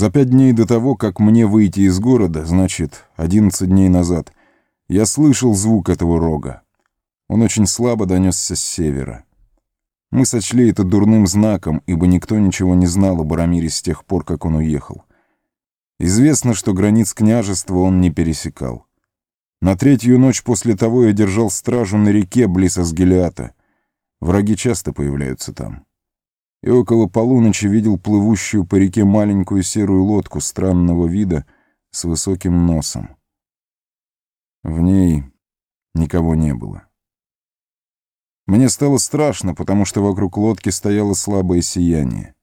За пять дней до того, как мне выйти из города, значит, одиннадцать дней назад, я слышал звук этого рога. Он очень слабо донесся с севера. Мы сочли это дурным знаком, ибо никто ничего не знал о Барамире с тех пор, как он уехал. Известно, что границ княжества он не пересекал. На третью ночь после того я держал стражу на реке близ Асгелиата. Враги часто появляются там. И около полуночи видел плывущую по реке маленькую серую лодку странного вида с высоким носом. В ней никого не было. Мне стало страшно, потому что вокруг лодки стояло слабое сияние.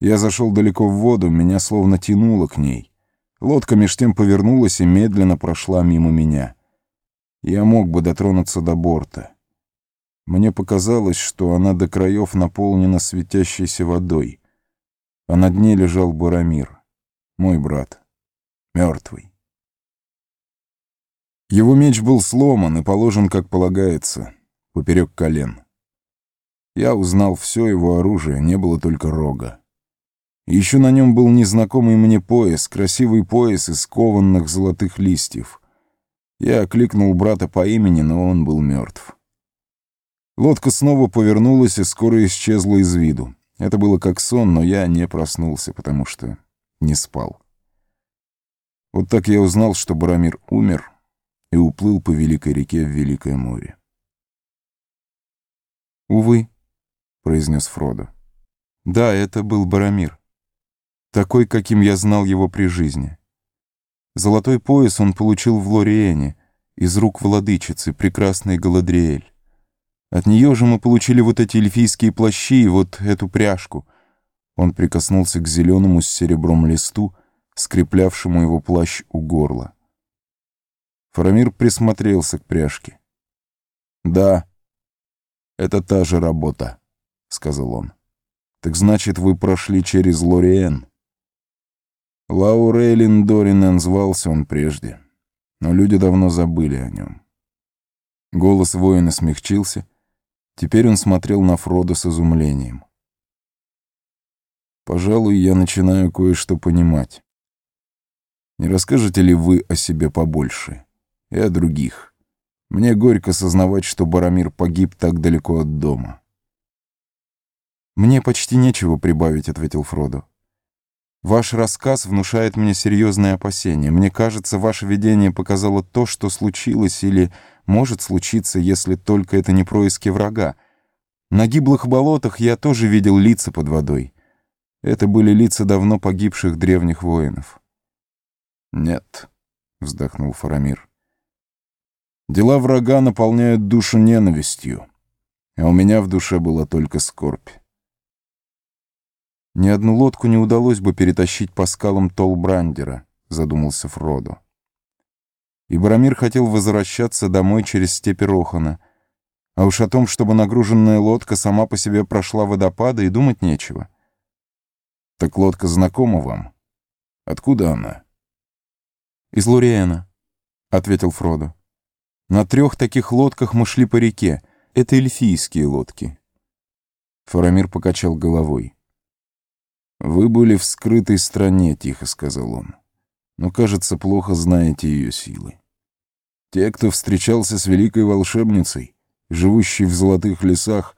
Я зашел далеко в воду, меня словно тянуло к ней. Лодка меж тем повернулась и медленно прошла мимо меня. Я мог бы дотронуться до борта. Мне показалось, что она до краев наполнена светящейся водой, а на дне лежал Барамир, мой брат, мертвый. Его меч был сломан и положен, как полагается, поперек колен. Я узнал все его оружие, не было только рога. Еще на нем был незнакомый мне пояс, красивый пояс из кованных золотых листьев. Я окликнул брата по имени, но он был мертв. Лодка снова повернулась и скоро исчезла из виду. Это было как сон, но я не проснулся, потому что не спал. Вот так я узнал, что Барамир умер и уплыл по Великой реке в Великое море. «Увы», — произнес Фродо. «Да, это был Барамир. Такой, каким я знал его при жизни. Золотой пояс он получил в Лориэне, из рук владычицы, прекрасной Галадриэль. От нее же мы получили вот эти эльфийские плащи и вот эту пряжку». Он прикоснулся к зеленому с серебром листу, скреплявшему его плащ у горла. Фарамир присмотрелся к пряжке. «Да», «Это та же работа», — сказал он. «Так значит, вы прошли через Лориен?» Лаурейлин Доринен звался он прежде, но люди давно забыли о нем. Голос воина смягчился. Теперь он смотрел на Фродо с изумлением. «Пожалуй, я начинаю кое-что понимать. Не расскажете ли вы о себе побольше? И о других?» Мне горько сознавать, что Барамир погиб так далеко от дома. «Мне почти нечего прибавить», — ответил Фродо. «Ваш рассказ внушает мне серьезные опасения. Мне кажется, ваше видение показало то, что случилось или может случиться, если только это не происки врага. На гиблых болотах я тоже видел лица под водой. Это были лица давно погибших древних воинов». «Нет», — вздохнул Фарамир. Дела врага наполняют душу ненавистью, а у меня в душе была только скорбь. «Ни одну лодку не удалось бы перетащить по скалам Толбрандера», — задумался Фродо. И Барамир хотел возвращаться домой через степи Рохана, а уж о том, чтобы нагруженная лодка сама по себе прошла водопады, и думать нечего. «Так лодка знакома вам? Откуда она?» «Из Луриэна», — ответил Фродо. На трех таких лодках мы шли по реке. Это эльфийские лодки. Фарамир покачал головой. «Вы были в скрытой стране», — тихо сказал он. «Но, кажется, плохо знаете ее силы. Те, кто встречался с великой волшебницей, живущей в золотых лесах,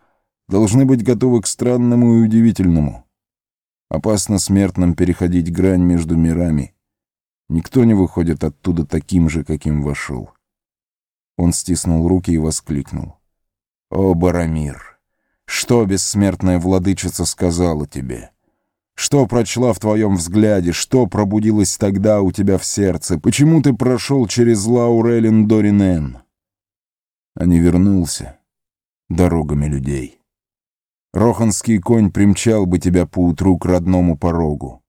должны быть готовы к странному и удивительному. Опасно смертным переходить грань между мирами. Никто не выходит оттуда таким же, каким вошел. Он стиснул руки и воскликнул. «О, Барамир, что бессмертная владычица сказала тебе? Что прочла в твоем взгляде? Что пробудилось тогда у тебя в сердце? Почему ты прошел через Лаурелин Доринен?» А не вернулся дорогами людей. Роханский конь примчал бы тебя поутру к родному порогу.